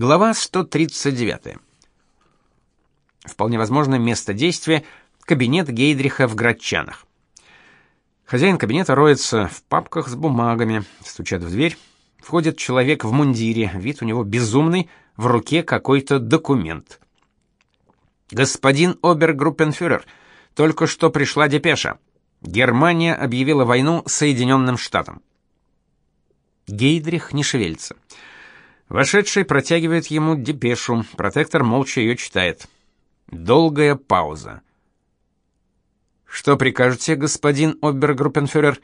Глава 139. Вполне возможно место действия кабинет Гейдриха в Градчанах. Хозяин кабинета роется в папках с бумагами, стучат в дверь. Входит человек в мундире, вид у него безумный, в руке какой-то документ. Господин обергруппенфюрер, только что пришла депеша. Германия объявила войну Соединенным Штатам. Гейдрих не шевелится. Вошедший протягивает ему депешу. Протектор молча ее читает. Долгая пауза. Что прикажете, господин обергруппенфюрер?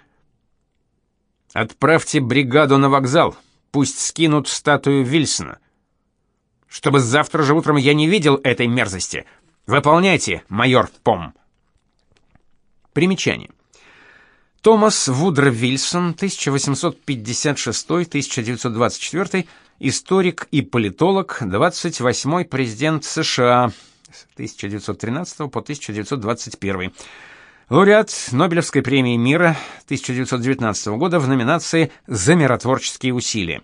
Отправьте бригаду на вокзал. Пусть скинут статую Вильсона. Чтобы завтра же утром я не видел этой мерзости. Выполняйте, майор Пом. Примечание. Томас Вудро Вильсон, 1856-1924, историк и политолог, 28-й президент США с 1913 по 1921. Лауреат Нобелевской премии мира 1919 года в номинации «За миротворческие усилия».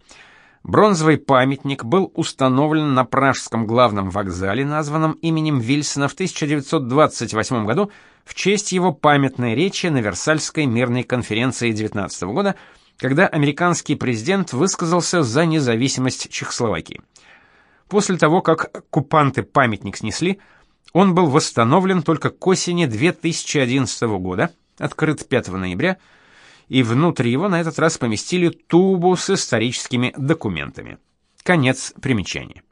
Бронзовый памятник был установлен на Пражском главном вокзале, названном именем Вильсона в 1928 году в честь его памятной речи на Версальской мирной конференции 19 года, когда американский президент высказался за независимость Чехословакии. После того, как оккупанты памятник снесли, он был восстановлен только к осени 2011 года, открыт 5 ноября, и внутрь его на этот раз поместили тубу с историческими документами. Конец примечания.